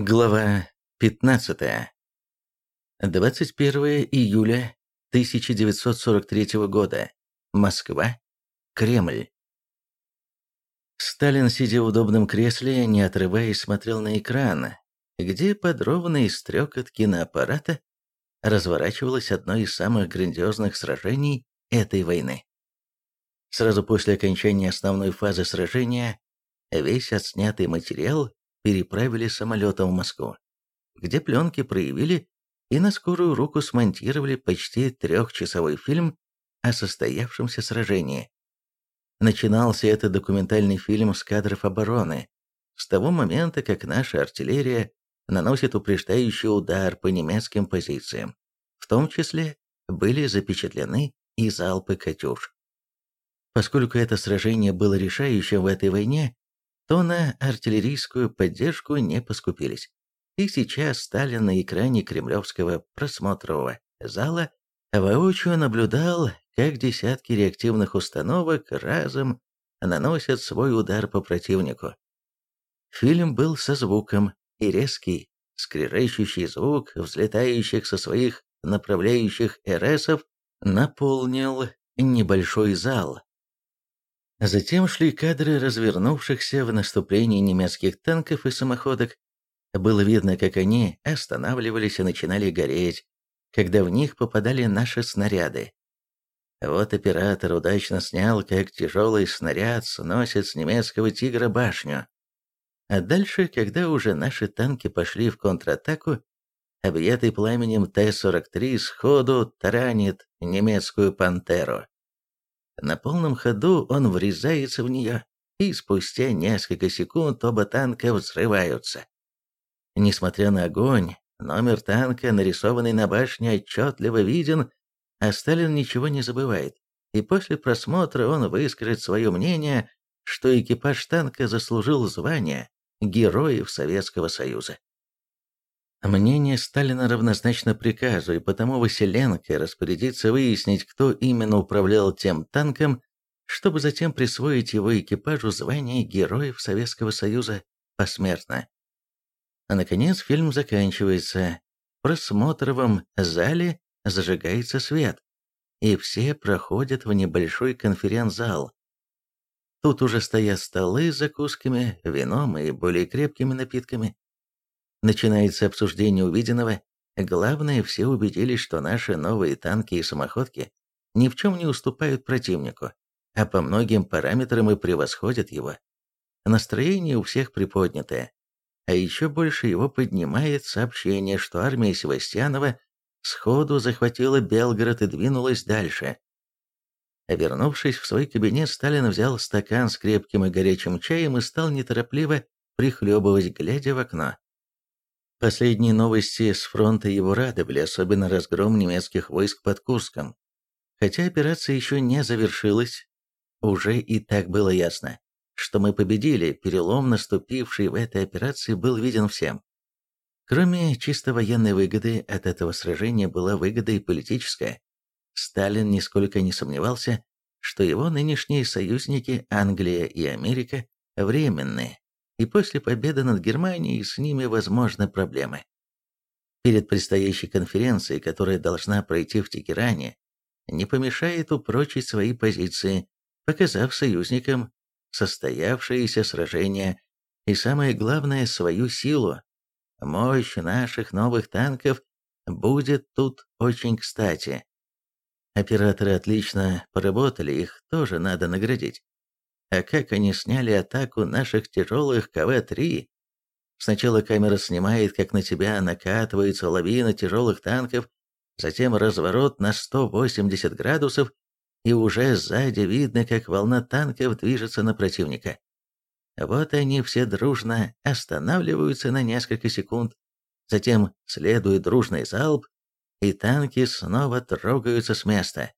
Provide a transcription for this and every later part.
Глава 15. 21 июля 1943 года. Москва. Кремль. Сталин, сидя в удобном кресле, не отрываясь, смотрел на экран, где под ровный стрекот киноаппарата разворачивалось одно из самых грандиозных сражений этой войны. Сразу после окончания основной фазы сражения весь отснятый материал переправили самолетом в Москву, где пленки проявили и на скорую руку смонтировали почти трехчасовой фильм о состоявшемся сражении. Начинался этот документальный фильм с кадров обороны, с того момента, как наша артиллерия наносит упреждающий удар по немецким позициям. В том числе были запечатлены и залпы «Катюш». Поскольку это сражение было решающим в этой войне, то на артиллерийскую поддержку не поскупились. И сейчас Сталин на экране кремлевского просмотрового зала воочию наблюдал, как десятки реактивных установок разом наносят свой удар по противнику. Фильм был со звуком, и резкий, скрежещущий звук взлетающих со своих направляющих РСов наполнил небольшой зал, Затем шли кадры развернувшихся в наступлении немецких танков и самоходок. Было видно, как они останавливались и начинали гореть, когда в них попадали наши снаряды. Вот оператор удачно снял, как тяжелый снаряд сносит с немецкого «Тигра» башню. А дальше, когда уже наши танки пошли в контратаку, объятый пламенем Т-43 сходу таранит немецкую «Пантеру». На полном ходу он врезается в нее, и спустя несколько секунд оба танка взрываются. Несмотря на огонь, номер танка, нарисованный на башне, отчетливо виден, а Сталин ничего не забывает. И после просмотра он выскажет свое мнение, что экипаж танка заслужил звание Героев Советского Союза. Мнение Сталина равнозначно приказу, и потому Василенко распорядится выяснить, кто именно управлял тем танком, чтобы затем присвоить его экипажу звание Героев Советского Союза посмертно. А наконец фильм заканчивается. Просмотровом зале зажигается свет, и все проходят в небольшой конференц-зал. Тут уже стоят столы с закусками, вином и более крепкими напитками. Начинается обсуждение увиденного. Главное, все убедились, что наши новые танки и самоходки ни в чем не уступают противнику, а по многим параметрам и превосходят его. Настроение у всех приподнятое. А еще больше его поднимает сообщение, что армия Севастьянова сходу захватила Белгород и двинулась дальше. Вернувшись в свой кабинет, Сталин взял стакан с крепким и горячим чаем и стал неторопливо прихлебывать, глядя в окно. Последние новости с фронта его радовали, особенно разгром немецких войск под Курском. Хотя операция еще не завершилась, уже и так было ясно, что мы победили, перелом, наступивший в этой операции, был виден всем. Кроме чисто военной выгоды, от этого сражения была выгода и политическая. Сталин нисколько не сомневался, что его нынешние союзники Англия и Америка временные, и после победы над Германией с ними возможны проблемы. Перед предстоящей конференцией, которая должна пройти в Тегеране, не помешает упрочить свои позиции, показав союзникам состоявшееся сражение и, самое главное, свою силу. Мощь наших новых танков будет тут очень кстати. Операторы отлично поработали, их тоже надо наградить. А как они сняли атаку наших тяжелых КВ-3? Сначала камера снимает, как на тебя накатывается лавина тяжелых танков, затем разворот на 180 градусов, и уже сзади видно, как волна танков движется на противника. Вот они все дружно останавливаются на несколько секунд, затем следует дружный залп, и танки снова трогаются с места.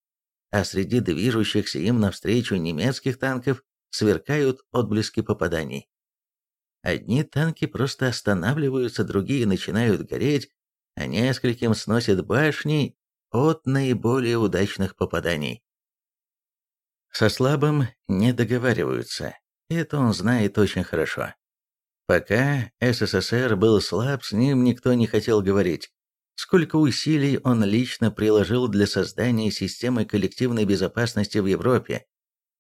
А среди движущихся им навстречу немецких танков сверкают отблески попаданий. Одни танки просто останавливаются, другие начинают гореть, а нескольким сносят башни от наиболее удачных попаданий. Со слабым не договариваются, это он знает очень хорошо. Пока СССР был слаб, с ним никто не хотел говорить. Сколько усилий он лично приложил для создания системы коллективной безопасности в Европе,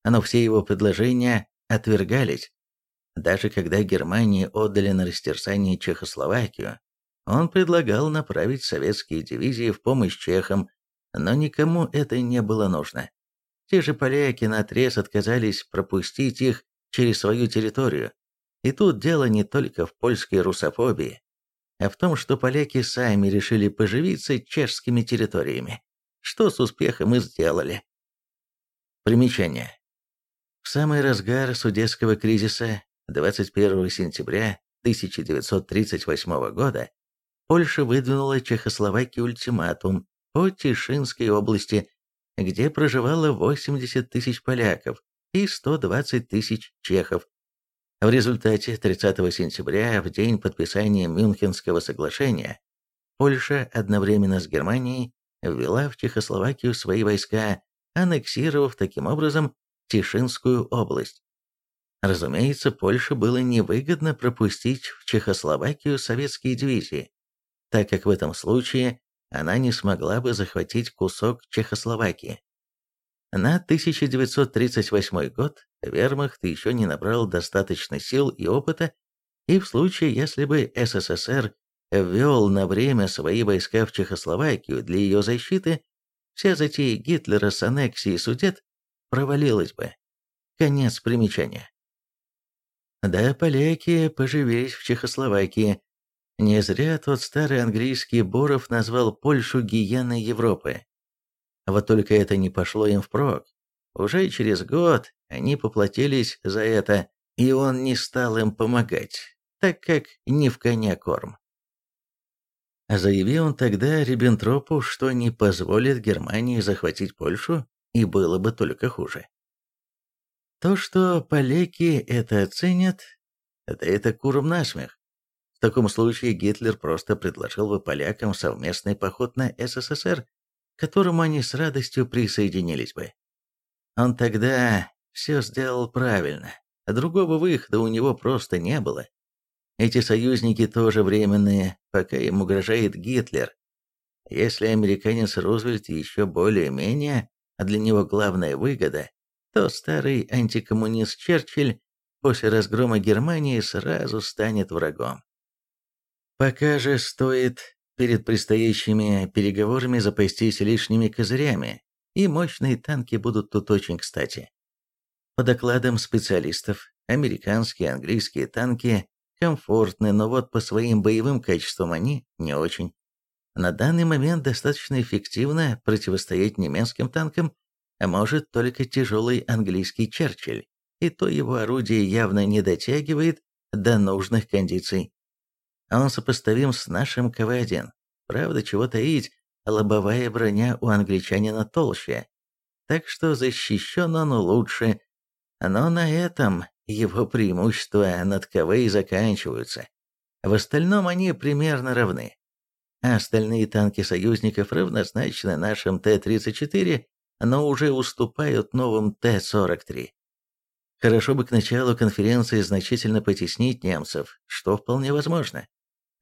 но все его предложения отвергались. Даже когда Германии отдали на растерзание Чехословакию, он предлагал направить советские дивизии в помощь чехам, но никому это не было нужно. Те же поляки наотрез отказались пропустить их через свою территорию, и тут дело не только в польской русофобии, а в том, что поляки сами решили поживиться чешскими территориями, что с успехом и сделали. Примечание. В самый разгар судетского кризиса 21 сентября 1938 года Польша выдвинула Чехословакии ультиматум по Тишинской области, где проживало 80 тысяч поляков и 120 тысяч чехов, в результате 30 сентября, в день подписания Мюнхенского соглашения, Польша одновременно с Германией ввела в Чехословакию свои войска, аннексировав таким образом Тишинскую область. Разумеется, Польше было невыгодно пропустить в Чехословакию советские дивизии, так как в этом случае она не смогла бы захватить кусок Чехословакии. На 1938 год вермахт еще не набрал достаточно сил и опыта, и в случае, если бы СССР ввел на время свои войска в Чехословакию для ее защиты, вся затея Гитлера с аннексией Судет провалилась бы. Конец примечания. Да, поляки поживились в Чехословакии. Не зря тот старый английский Боров назвал Польшу гиеной Европы. Вот только это не пошло им впрок. Уже через год они поплатились за это, и он не стал им помогать, так как не в коня корм. Заявил он тогда Риббентропу, что не позволит Германии захватить Польшу, и было бы только хуже. То, что поляки это оценят, да это куром насмех. В таком случае Гитлер просто предложил бы полякам совместный поход на СССР, к которому они с радостью присоединились бы. Он тогда все сделал правильно, а другого выхода у него просто не было. Эти союзники тоже временные, пока им угрожает Гитлер. Если американец Рузвельт еще более-менее, а для него главная выгода, то старый антикоммунист Черчилль после разгрома Германии сразу станет врагом. Пока же стоит перед предстоящими переговорами запастись лишними козырями, и мощные танки будут тут очень кстати. По докладам специалистов, американские и английские танки комфортны, но вот по своим боевым качествам они не очень. На данный момент достаточно эффективно противостоять немецким танкам а может только тяжелый английский Черчилль, и то его орудие явно не дотягивает до нужных кондиций. Он сопоставим с нашим КВ-1. Правда, чего таить, лобовая броня у англичанина толще, так что защищен он лучше, но на этом его преимущества над КВ и заканчиваются. В остальном они примерно равны. А остальные танки союзников равнозначны нашим Т-34, но уже уступают новым Т-43. Хорошо бы к началу конференции значительно потеснить немцев, что вполне возможно.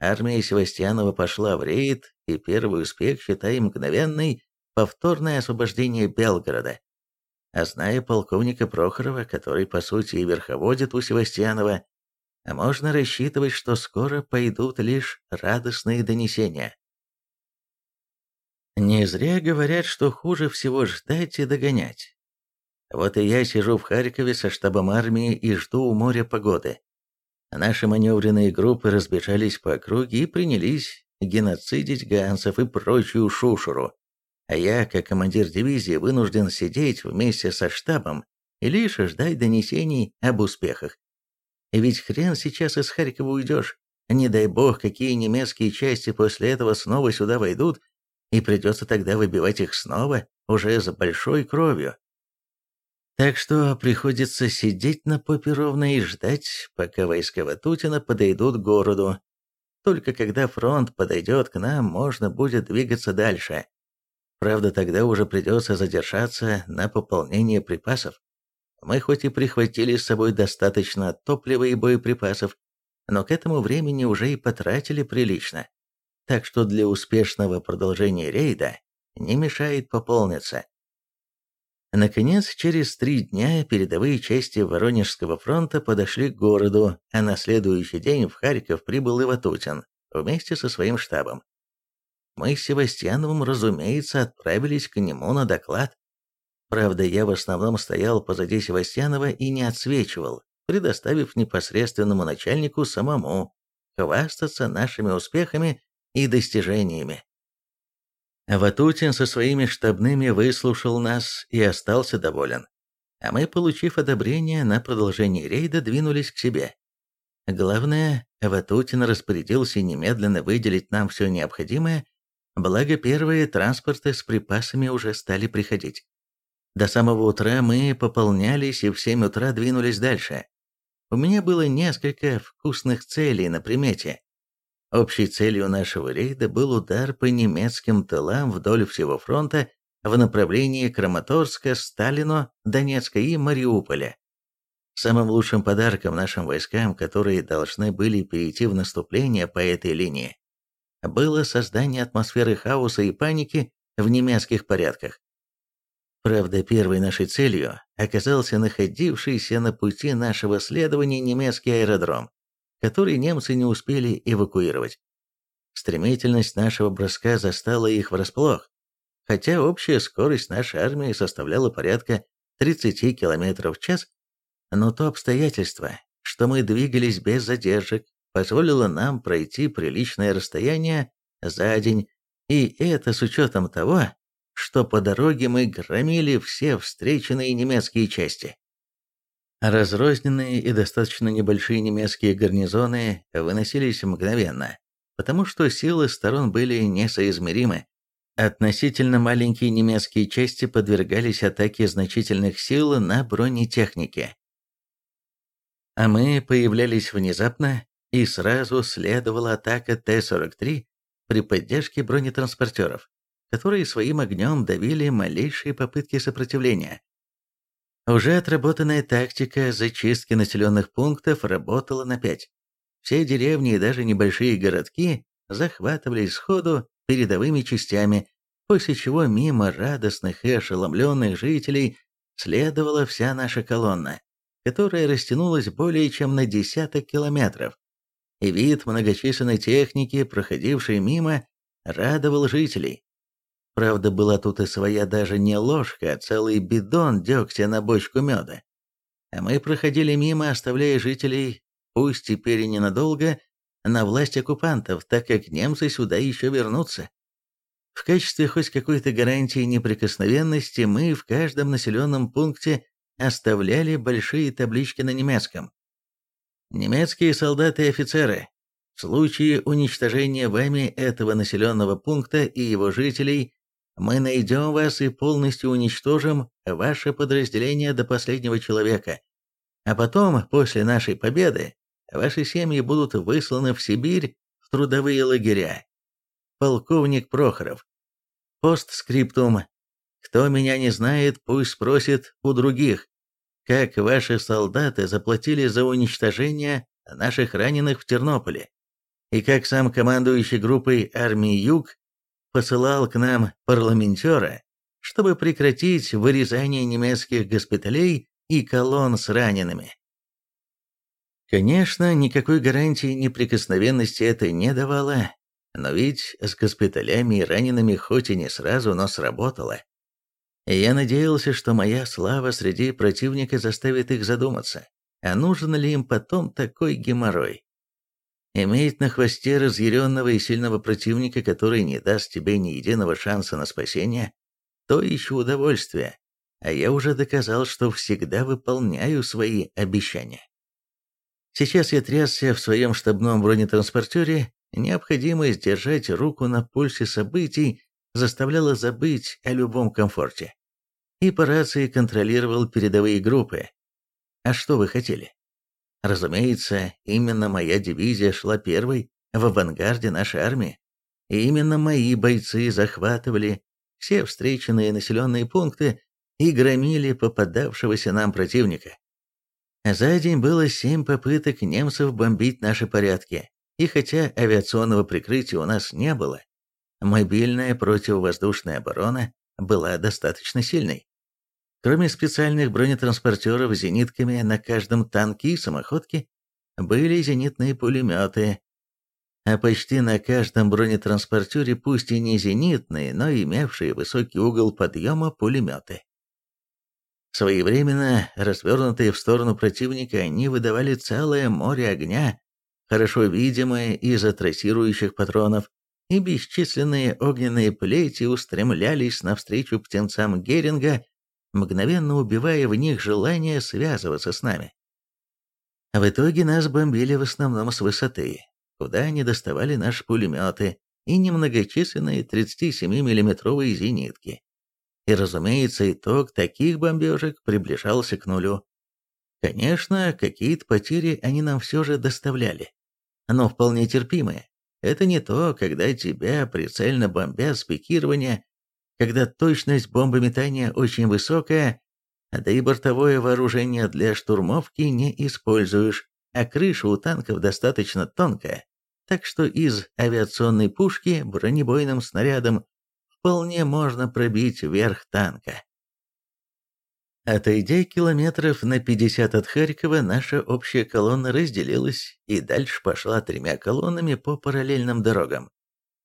Армия Севастьянова пошла в рейд, и первый успех, считай, мгновенный, повторное освобождение Белгорода. А зная полковника Прохорова, который, по сути, и верховодит у Севастьянова, можно рассчитывать, что скоро пойдут лишь радостные донесения. Не зря говорят, что хуже всего ждать и догонять. Вот и я сижу в Харькове со штабом армии и жду у моря погоды. Наши маневренные группы разбежались по округе и принялись геноцидить гансов и прочую шушуру. А я, как командир дивизии, вынужден сидеть вместе со штабом и лишь ждать донесений об успехах. Ведь хрен сейчас из Харькова уйдешь. Не дай бог, какие немецкие части после этого снова сюда войдут, и придется тогда выбивать их снова, уже за большой кровью. Так что приходится сидеть на попе ровно и ждать, пока войска Ватутина подойдут к городу. Только когда фронт подойдет к нам, можно будет двигаться дальше. Правда, тогда уже придется задержаться на пополнение припасов. Мы хоть и прихватили с собой достаточно топлива и боеприпасов, но к этому времени уже и потратили прилично. Так что для успешного продолжения рейда не мешает пополниться. Наконец, через три дня передовые части Воронежского фронта подошли к городу, а на следующий день в Харьков прибыл и вместе со своим штабом. Мы с Севастьяновым, разумеется, отправились к нему на доклад. Правда, я в основном стоял позади Севастьянова и не отсвечивал, предоставив непосредственному начальнику самому хвастаться нашими успехами и достижениями. Ватутин со своими штабными выслушал нас и остался доволен. А мы, получив одобрение на продолжение рейда, двинулись к себе. Главное, Ватутин распорядился немедленно выделить нам все необходимое, благо первые транспорты с припасами уже стали приходить. До самого утра мы пополнялись и в 7 утра двинулись дальше. У меня было несколько вкусных целей на примете. Общей целью нашего рейда был удар по немецким тылам вдоль всего фронта в направлении Краматорска, Сталино, Донецка и Мариуполя. Самым лучшим подарком нашим войскам, которые должны были перейти в наступление по этой линии, было создание атмосферы хаоса и паники в немецких порядках. Правда, первой нашей целью оказался находившийся на пути нашего следования немецкий аэродром который немцы не успели эвакуировать. Стремительность нашего броска застала их врасплох, хотя общая скорость нашей армии составляла порядка 30 км в час, но то обстоятельство, что мы двигались без задержек, позволило нам пройти приличное расстояние за день, и это с учетом того, что по дороге мы громили все встреченные немецкие части. Разрозненные и достаточно небольшие немецкие гарнизоны выносились мгновенно, потому что силы сторон были несоизмеримы. Относительно маленькие немецкие части подвергались атаке значительных сил на бронетехнике. А мы появлялись внезапно, и сразу следовала атака Т-43 при поддержке бронетранспортеров, которые своим огнем давили малейшие попытки сопротивления. Уже отработанная тактика зачистки населенных пунктов работала на пять. Все деревни и даже небольшие городки захватывались сходу передовыми частями, после чего мимо радостных и ошеломленных жителей следовала вся наша колонна, которая растянулась более чем на десяток километров. И вид многочисленной техники, проходившей мимо, радовал жителей. Правда, была тут и своя даже не ложка, а целый бидон дегтя на бочку меда. А мы проходили мимо, оставляя жителей, пусть теперь и ненадолго, на власть оккупантов, так как немцы сюда еще вернутся. В качестве хоть какой-то гарантии неприкосновенности мы в каждом населенном пункте оставляли большие таблички на немецком. Немецкие солдаты и офицеры, в случае уничтожения вами этого населенного пункта и его жителей мы найдем вас и полностью уничтожим ваше подразделение до последнего человека. А потом, после нашей победы, ваши семьи будут высланы в Сибирь в трудовые лагеря. Полковник Прохоров. Постскриптум. Кто меня не знает, пусть спросит у других, как ваши солдаты заплатили за уничтожение наших раненых в Тернополе, и как сам командующий группой армии Юг посылал к нам парламентера, чтобы прекратить вырезание немецких госпиталей и колонн с ранеными. Конечно, никакой гарантии неприкосновенности это не давало, но ведь с госпиталями и ранеными хоть и не сразу, но сработало. я надеялся, что моя слава среди противника заставит их задуматься, а нужен ли им потом такой геморрой. Иметь на хвосте разъяренного и сильного противника, который не даст тебе ни единого шанса на спасение, то еще удовольствие, а я уже доказал, что всегда выполняю свои обещания. Сейчас я трясся в своем штабном бронетранспортере, необходимость держать руку на пульсе событий заставляла забыть о любом комфорте. И по рации контролировал передовые группы. А что вы хотели? Разумеется, именно моя дивизия шла первой в авангарде нашей армии. И именно мои бойцы захватывали все встреченные населенные пункты и громили попадавшегося нам противника. За день было семь попыток немцев бомбить наши порядки, и хотя авиационного прикрытия у нас не было, мобильная противовоздушная оборона была достаточно сильной. Кроме специальных бронетранспортеров с зенитками на каждом танке и самоходке, были зенитные пулеметы, а почти на каждом бронетранспортере пусть и не зенитные, но имевшие высокий угол подъема пулеметы. Своевременно развернутые в сторону противника, они выдавали целое море огня, хорошо видимое из-за трассирующих патронов, и бесчисленные огненные плети устремлялись навстречу птенцам Геринга, мгновенно убивая в них желание связываться с нами. В итоге нас бомбили в основном с высоты, куда они доставали наши пулеметы и немногочисленные 37 миллиметровые зенитки. И, разумеется, итог таких бомбежек приближался к нулю. Конечно, какие-то потери они нам все же доставляли, но вполне терпимые. Это не то, когда тебя прицельно бомбят с пикирования, когда точность бомбометания очень высокая, да и бортовое вооружение для штурмовки не используешь, а крыша у танков достаточно тонкая, так что из авиационной пушки бронебойным снарядом вполне можно пробить верх танка. Отойдя километров на 50 от Харькова, наша общая колонна разделилась и дальше пошла тремя колоннами по параллельным дорогам.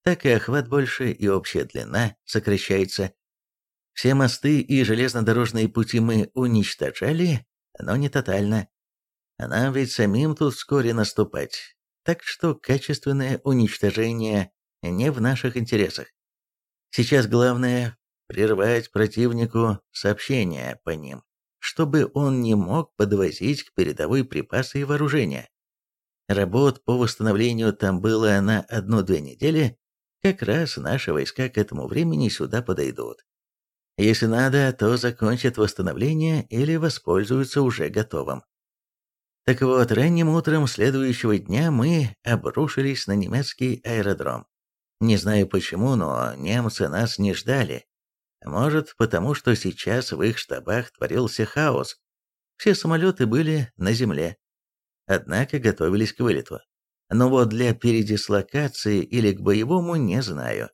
Так и охват больше, и общая длина сокращается. Все мосты и железнодорожные пути мы уничтожали, но не тотально. нам ведь самим тут вскоре наступать, так что качественное уничтожение не в наших интересах. Сейчас главное прервать противнику сообщения по ним, чтобы он не мог подвозить к передовой припасы и вооружения. Работ по восстановлению там было на одну-две недели, как раз наши войска к этому времени сюда подойдут. Если надо, то закончат восстановление или воспользуются уже готовым. Так вот, ранним утром следующего дня мы обрушились на немецкий аэродром. Не знаю почему, но немцы нас не ждали, может, потому что сейчас в их штабах творился хаос. Все самолеты были на земле. Однако готовились к вылету. Но вот для передислокации или к боевому не знаю.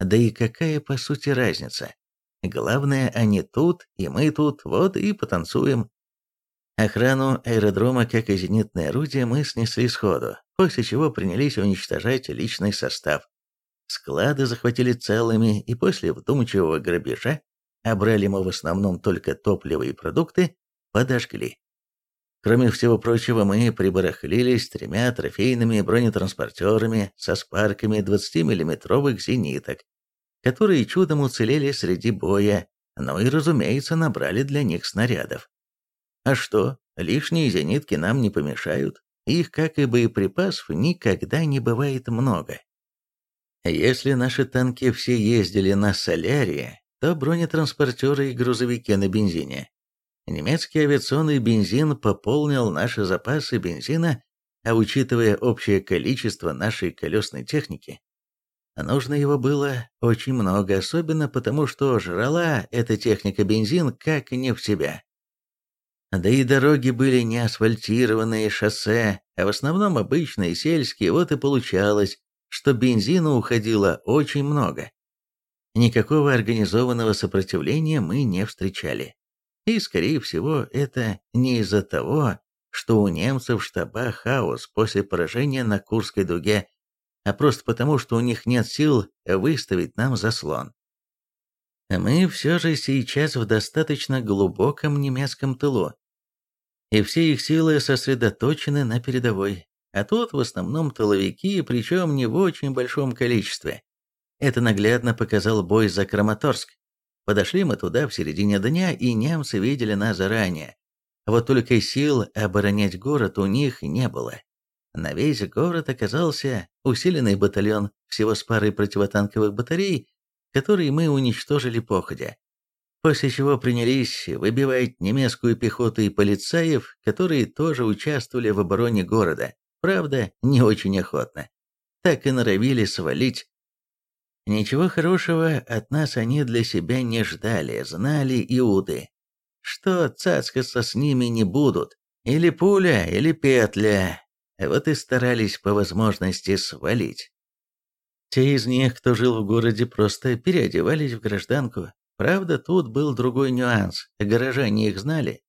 Да и какая по сути разница? Главное, они тут, и мы тут, вот и потанцуем. Охрану аэродрома, как и зенитное орудие, мы снесли сходу, после чего принялись уничтожать личный состав. Склады захватили целыми, и после вдумчивого грабежа, а брали мы в основном только топливо и продукты, подожгли. Кроме всего прочего, мы прибарахлились тремя трофейными бронетранспортерами со спарками 20-миллиметровых зениток, которые чудом уцелели среди боя, но и, разумеется, набрали для них снарядов. А что, лишние зенитки нам не помешают, их, как и боеприпасов, никогда не бывает много. Если наши танки все ездили на солярии, то бронетранспортеры и грузовики на бензине. Немецкий авиационный бензин пополнил наши запасы бензина, а учитывая общее количество нашей колесной техники, нужно его было очень много, особенно потому, что жрала эта техника бензин как не в себя. Да и дороги были не асфальтированные шоссе, а в основном обычные сельские, вот и получалось, что бензина уходило очень много. Никакого организованного сопротивления мы не встречали. И, скорее всего, это не из-за того, что у немцев в штабах хаос после поражения на Курской дуге, а просто потому, что у них нет сил выставить нам заслон. Мы все же сейчас в достаточно глубоком немецком тылу, и все их силы сосредоточены на передовой а тут в основном тыловики, причем не в очень большом количестве. Это наглядно показал бой за Краматорск. Подошли мы туда в середине дня, и немцы видели нас заранее. Вот только сил оборонять город у них не было. На весь город оказался усиленный батальон всего с парой противотанковых батарей, которые мы уничтожили походя. После чего принялись выбивать немецкую пехоту и полицаев, которые тоже участвовали в обороне города. Правда, не очень охотно. Так и норовили свалить. Ничего хорошего от нас они для себя не ждали, знали иуды, что цацкаться с ними не будут, Или пуля, или петля. Вот и старались по возможности свалить. Те из них, кто жил в городе, просто переодевались в гражданку. Правда, тут был другой нюанс. Горожане их знали.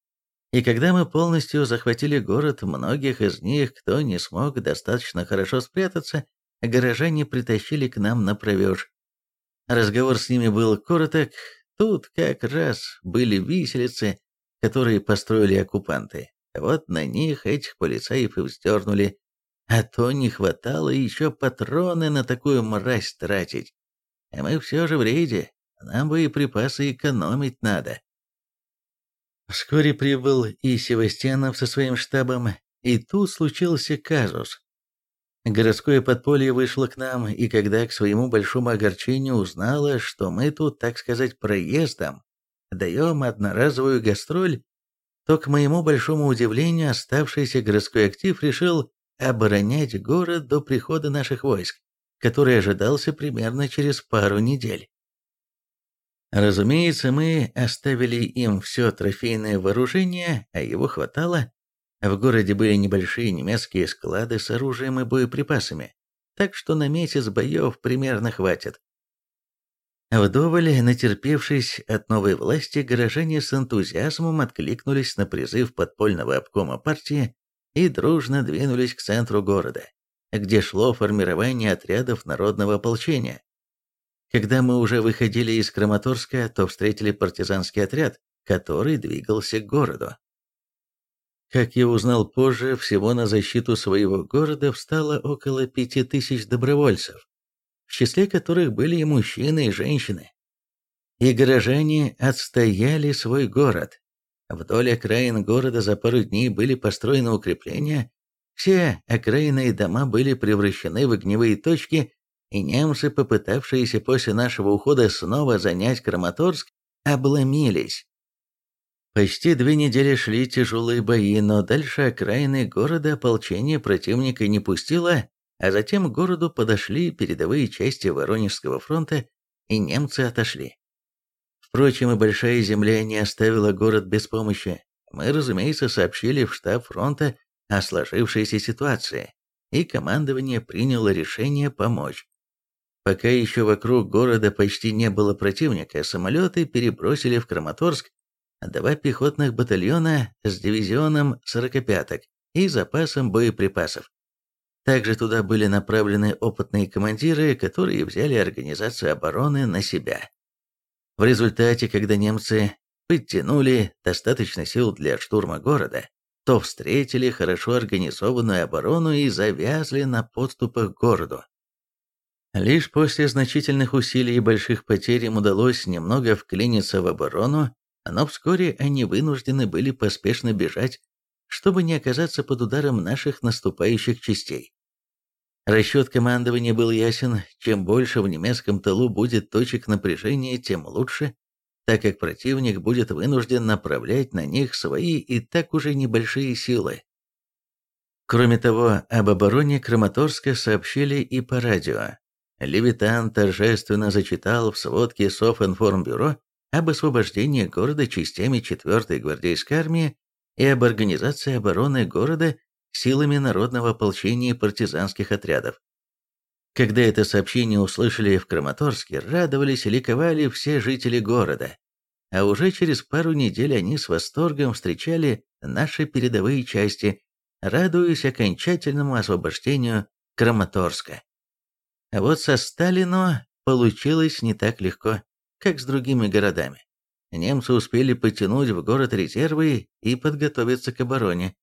И когда мы полностью захватили город, многих из них, кто не смог достаточно хорошо спрятаться, горожане притащили к нам на провеж. Разговор с ними был короток. Тут как раз были виселицы, которые построили оккупанты. Вот на них этих полицаев и вздернули. А то не хватало еще патроны на такую мразь тратить. А мы все же в рейде, нам боеприпасы экономить надо. Вскоре прибыл и Севастьянов со своим штабом, и тут случился казус. Городское подполье вышло к нам, и когда к своему большому огорчению узнало, что мы тут, так сказать, проездом, даем одноразовую гастроль, то, к моему большому удивлению, оставшийся городской актив решил оборонять город до прихода наших войск, который ожидался примерно через пару недель. Разумеется, мы оставили им все трофейное вооружение, а его хватало. В городе были небольшие немецкие склады с оружием и боеприпасами, так что на месяц боев примерно хватит. Вдоволь, натерпевшись от новой власти, горожане с энтузиазмом откликнулись на призыв подпольного обкома партии и дружно двинулись к центру города, где шло формирование отрядов народного ополчения. Когда мы уже выходили из Краматорска, то встретили партизанский отряд, который двигался к городу. Как я узнал позже, всего на защиту своего города встало около пяти тысяч добровольцев, в числе которых были и мужчины, и женщины. И горожане отстояли свой город. Вдоль окраин города за пару дней были построены укрепления, все окраинные дома были превращены в огневые точки, и немцы, попытавшиеся после нашего ухода снова занять Краматорск, обломились. Почти две недели шли тяжелые бои, но дальше окраины города ополчение противника не пустило, а затем к городу подошли передовые части Воронежского фронта, и немцы отошли. Впрочем, и Большая Земля не оставила город без помощи. Мы, разумеется, сообщили в штаб фронта о сложившейся ситуации, и командование приняло решение помочь. Пока еще вокруг города почти не было противника, самолеты перебросили в Краматорск два пехотных батальона с дивизионом сорокопяток и запасом боеприпасов. Также туда были направлены опытные командиры, которые взяли организацию обороны на себя. В результате, когда немцы подтянули достаточно сил для штурма города, то встретили хорошо организованную оборону и завязли на подступах к городу. Лишь после значительных усилий и больших потерь им удалось немного вклиниться в оборону, но вскоре они вынуждены были поспешно бежать, чтобы не оказаться под ударом наших наступающих частей. Расчет командования был ясен, чем больше в немецком тылу будет точек напряжения, тем лучше, так как противник будет вынужден направлять на них свои и так уже небольшие силы. Кроме того, об обороне Краматорска сообщили и по радио. Левитан торжественно зачитал в сводке Софинформбюро об освобождении города частями 4-й гвардейской армии и об организации обороны города силами народного ополчения и партизанских отрядов. Когда это сообщение услышали в Краматорске, радовались и ликовали все жители города. А уже через пару недель они с восторгом встречали наши передовые части, радуясь окончательному освобождению Краматорска. А вот со Сталино получилось не так легко, как с другими городами. Немцы успели потянуть в город резервы и подготовиться к обороне.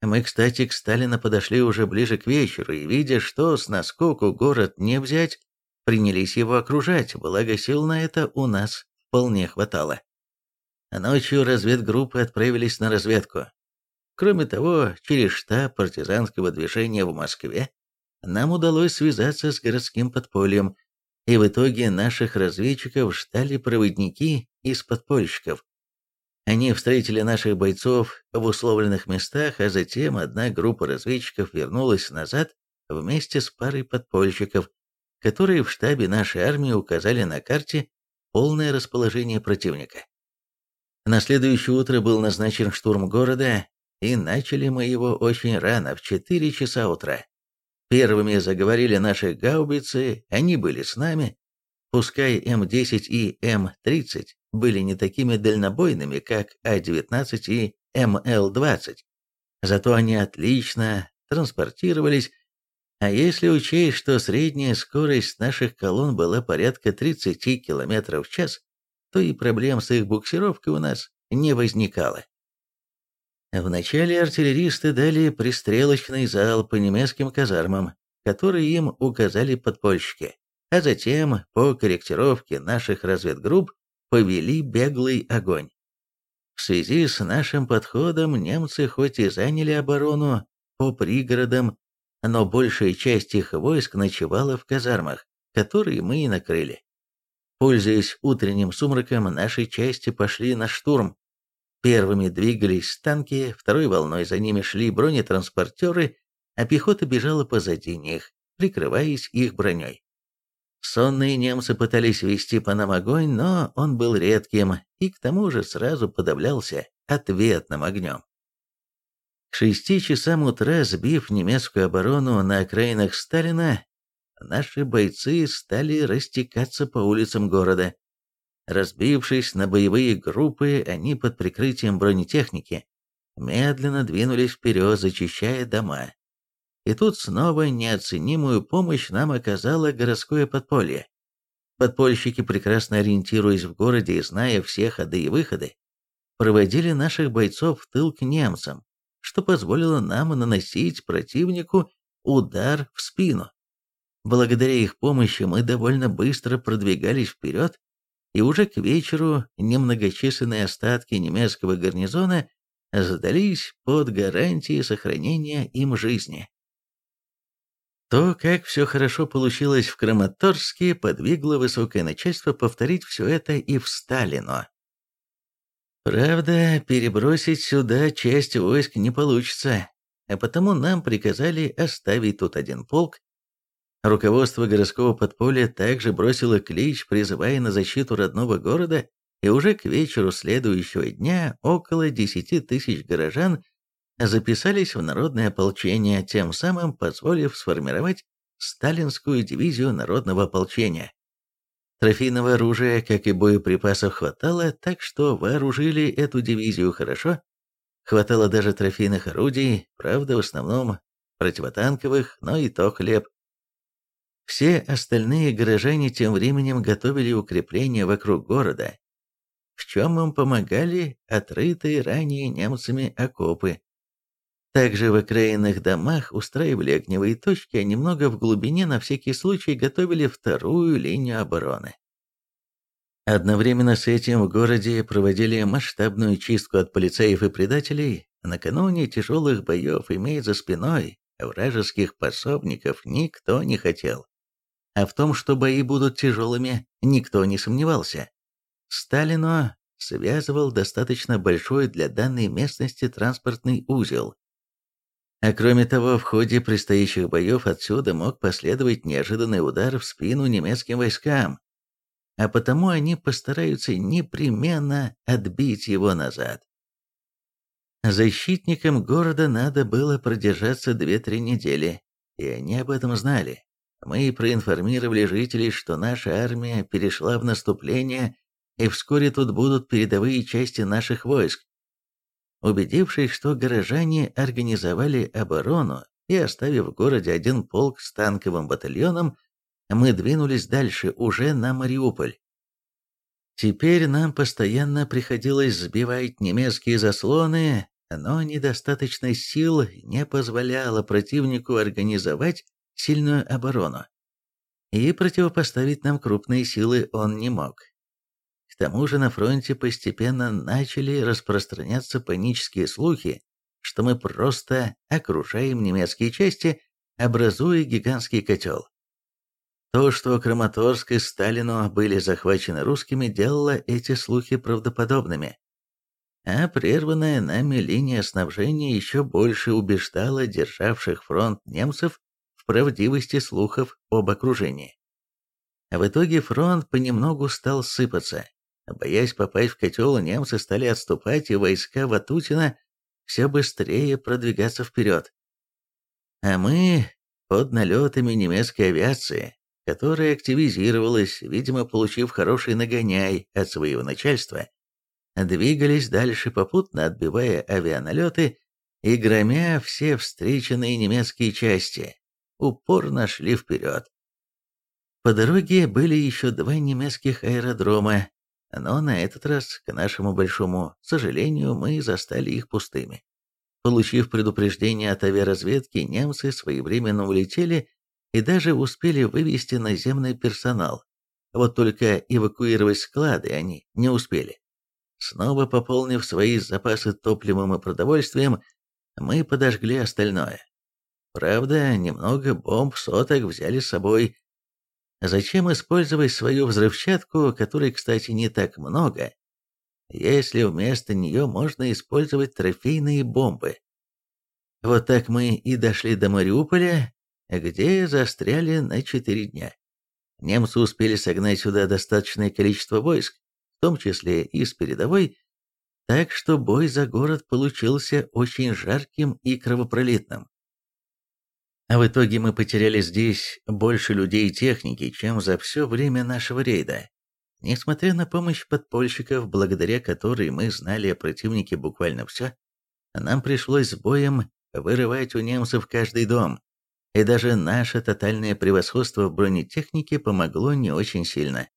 Мы, кстати, к Сталину подошли уже ближе к вечеру, и, видя, что с наскоку город не взять, принялись его окружать, благо сил на это у нас вполне хватало. Ночью разведгруппы отправились на разведку. Кроме того, через штаб партизанского движения в Москве нам удалось связаться с городским подпольем, и в итоге наших разведчиков ждали проводники из подпольщиков, они встретили наших бойцов в условленных местах, а затем одна группа разведчиков вернулась назад вместе с парой подпольщиков, которые в штабе нашей армии указали на карте полное расположение противника. На следующее утро был назначен штурм города, и начали мы его очень рано, в 4 часа утра. Первыми заговорили наши гаубицы, они были с нами. Пускай М-10 и М-30 были не такими дальнобойными, как А-19 и МЛ-20, зато они отлично транспортировались, а если учесть, что средняя скорость наших колонн была порядка 30 км в час, то и проблем с их буксировкой у нас не возникало. Вначале артиллеристы дали пристрелочный зал по немецким казармам, которые им указали подпольщики, а затем по корректировке наших разведгрупп повели беглый огонь. В связи с нашим подходом немцы хоть и заняли оборону по пригородам, но большая часть их войск ночевала в казармах, которые мы и накрыли. Пользуясь утренним сумраком, наши части пошли на штурм, Первыми двигались танки, второй волной за ними шли бронетранспортеры, а пехота бежала позади них, прикрываясь их броней. Сонные немцы пытались вести по нам огонь, но он был редким и к тому же сразу подавлялся ответным огнем. К шести часам утра, сбив немецкую оборону на окраинах Сталина, наши бойцы стали растекаться по улицам города, Разбившись на боевые группы, они под прикрытием бронетехники медленно двинулись вперед, зачищая дома. И тут снова неоценимую помощь нам оказало городское подполье. Подпольщики, прекрасно ориентируясь в городе и зная все ходы и выходы, проводили наших бойцов в тыл к немцам, что позволило нам наносить противнику удар в спину. Благодаря их помощи мы довольно быстро продвигались вперед и уже к вечеру немногочисленные остатки немецкого гарнизона сдались под гарантией сохранения им жизни. То, как все хорошо получилось в Краматорске, подвигло высокое начальство повторить все это и в Сталино. Правда, перебросить сюда часть войск не получится, а потому нам приказали оставить тут один полк Руководство городского подполья также бросило клич, призывая на защиту родного города, и уже к вечеру следующего дня около 10 тысяч горожан записались в народное ополчение, тем самым позволив сформировать сталинскую дивизию народного ополчения. Трофейного оружия, как и боеприпасов, хватало, так что вооружили эту дивизию хорошо. Хватало даже трофейных орудий, правда, в основном противотанковых, но и то хлеб. Все остальные горожане тем временем готовили укрепления вокруг города, в чем им помогали отрытые ранее немцами окопы. Также в окраинных домах устраивали огневые точки, а немного в глубине на всякий случай готовили вторую линию обороны. Одновременно с этим в городе проводили масштабную чистку от полицеев и предателей. Накануне тяжелых боев иметь за спиной вражеских пособников никто не хотел. А в том, что бои будут тяжелыми, никто не сомневался. Сталину связывал достаточно большой для данной местности транспортный узел. А кроме того, в ходе предстоящих боев отсюда мог последовать неожиданный удар в спину немецким войскам, а потому они постараются непременно отбить его назад. Защитникам города надо было продержаться 2-3 недели, и они об этом знали. Мы проинформировали жителей, что наша армия перешла в наступление, и вскоре тут будут передовые части наших войск. Убедившись, что горожане организовали оборону и оставив в городе один полк с танковым батальоном, мы двинулись дальше, уже на Мариуполь. Теперь нам постоянно приходилось сбивать немецкие заслоны, но недостаточной сил не позволяло противнику организовать сильную оборону. И противопоставить нам крупные силы он не мог. К тому же на фронте постепенно начали распространяться панические слухи, что мы просто окружаем немецкие части, образуя гигантский котел. То, что Краматорск и Сталину были захвачены русскими, делало эти слухи правдоподобными. А прерванная нами линия снабжения еще больше убеждала державших фронт немцев правдивости слухов об окружении. В итоге фронт понемногу стал сыпаться. Боясь попасть в котел, немцы стали отступать, и войска Ватутина все быстрее продвигаться вперед. А мы под налетами немецкой авиации, которая активизировалась, видимо, получив хороший нагоняй от своего начальства, двигались дальше попутно, отбивая авианалеты и громя все встреченные немецкие части, упорно шли вперед. По дороге были еще два немецких аэродрома, но на этот раз, к нашему большому сожалению, мы застали их пустыми. Получив предупреждение от авиаразведки, немцы своевременно улетели и даже успели вывести наземный персонал. Вот только эвакуировать склады они не успели. Снова пополнив свои запасы топливом и продовольствием, мы подожгли остальное. Правда, немного бомб соток взяли с собой, Зачем использовать свою взрывчатку, которой, кстати, не так много, если вместо нее можно использовать трофейные бомбы? Вот так мы и дошли до Мариуполя, где застряли на четыре дня. Немцы успели согнать сюда достаточное количество войск, в том числе и с передовой, так что бой за город получился очень жарким и кровопролитным. В итоге мы потеряли здесь больше людей и техники, чем за все время нашего рейда. Несмотря на помощь подпольщиков, благодаря которой мы знали о противнике буквально все, нам пришлось с боем вырывать у немцев каждый дом, и даже наше тотальное превосходство в бронетехнике помогло не очень сильно.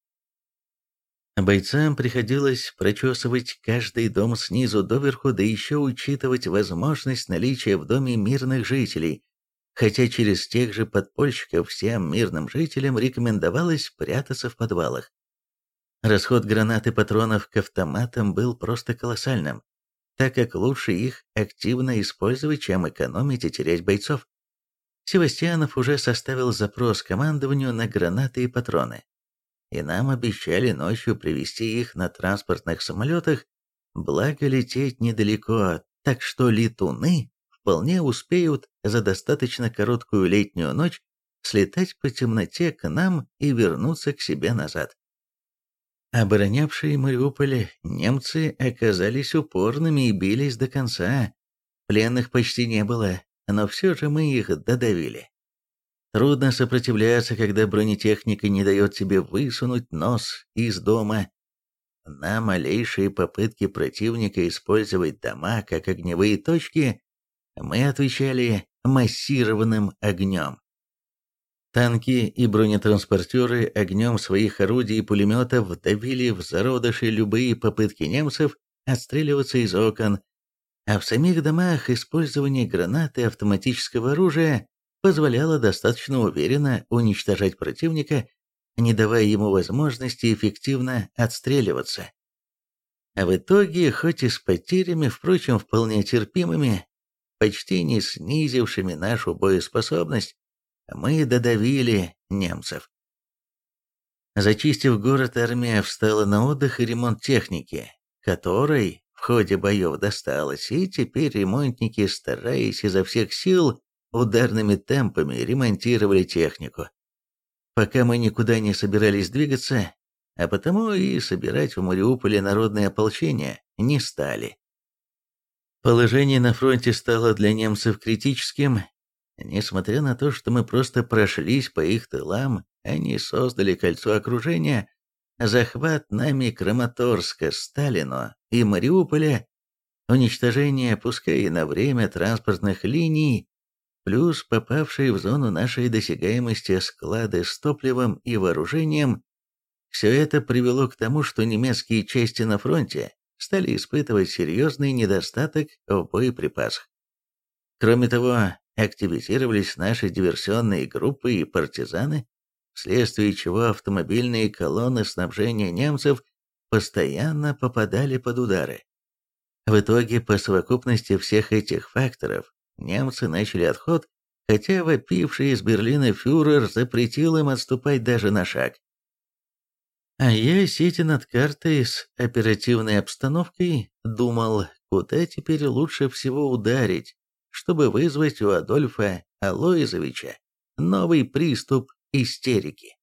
Бойцам приходилось прочесывать каждый дом снизу доверху, да еще учитывать возможность наличия в доме мирных жителей, хотя через тех же подпольщиков всем мирным жителям рекомендовалось прятаться в подвалах. Расход гранат и патронов к автоматам был просто колоссальным, так как лучше их активно использовать, чем экономить и терять бойцов. Севастьянов уже составил запрос командованию на гранаты и патроны, и нам обещали ночью привезти их на транспортных самолетах, благо лететь недалеко, так что летуны вполне успеют за достаточно короткую летнюю ночь слетать по темноте к нам и вернуться к себе назад. Оборонявшие Мариуполь немцы оказались упорными и бились до конца. Пленных почти не было, но все же мы их додавили. Трудно сопротивляться, когда бронетехника не дает тебе высунуть нос из дома. На малейшие попытки противника использовать дома как огневые точки мы отвечали массированным огнем. Танки и бронетранспортеры огнем своих орудий и пулеметов давили в зародыши любые попытки немцев отстреливаться из окон, а в самих домах использование гранат и автоматического оружия позволяло достаточно уверенно уничтожать противника, не давая ему возможности эффективно отстреливаться. А в итоге, хоть и с потерями, впрочем, вполне терпимыми, почти не снизившими нашу боеспособность, мы додавили немцев. Зачистив город, армия встала на отдых и ремонт техники, которой в ходе боев досталось, и теперь ремонтники, стараясь изо всех сил, ударными темпами ремонтировали технику. Пока мы никуда не собирались двигаться, а потому и собирать в Мариуполе народное ополчение не стали. Положение на фронте стало для немцев критическим. Несмотря на то, что мы просто прошлись по их тылам, они создали кольцо окружения, захват нами Краматорска, Сталино и Мариуполя, уничтожение, пускай и на время, транспортных линий, плюс попавшие в зону нашей досягаемости склады с топливом и вооружением, все это привело к тому, что немецкие части на фронте стали испытывать серьезный недостаток в боеприпасах. Кроме того, активизировались наши диверсионные группы и партизаны, вследствие чего автомобильные колонны снабжения немцев постоянно попадали под удары. В итоге, по совокупности всех этих факторов, немцы начали отход, хотя вопивший из Берлина фюрер запретил им отступать даже на шаг. А я, сидя над картой с оперативной обстановкой, думал, куда теперь лучше всего ударить, чтобы вызвать у Адольфа Алоизовича новый приступ истерики.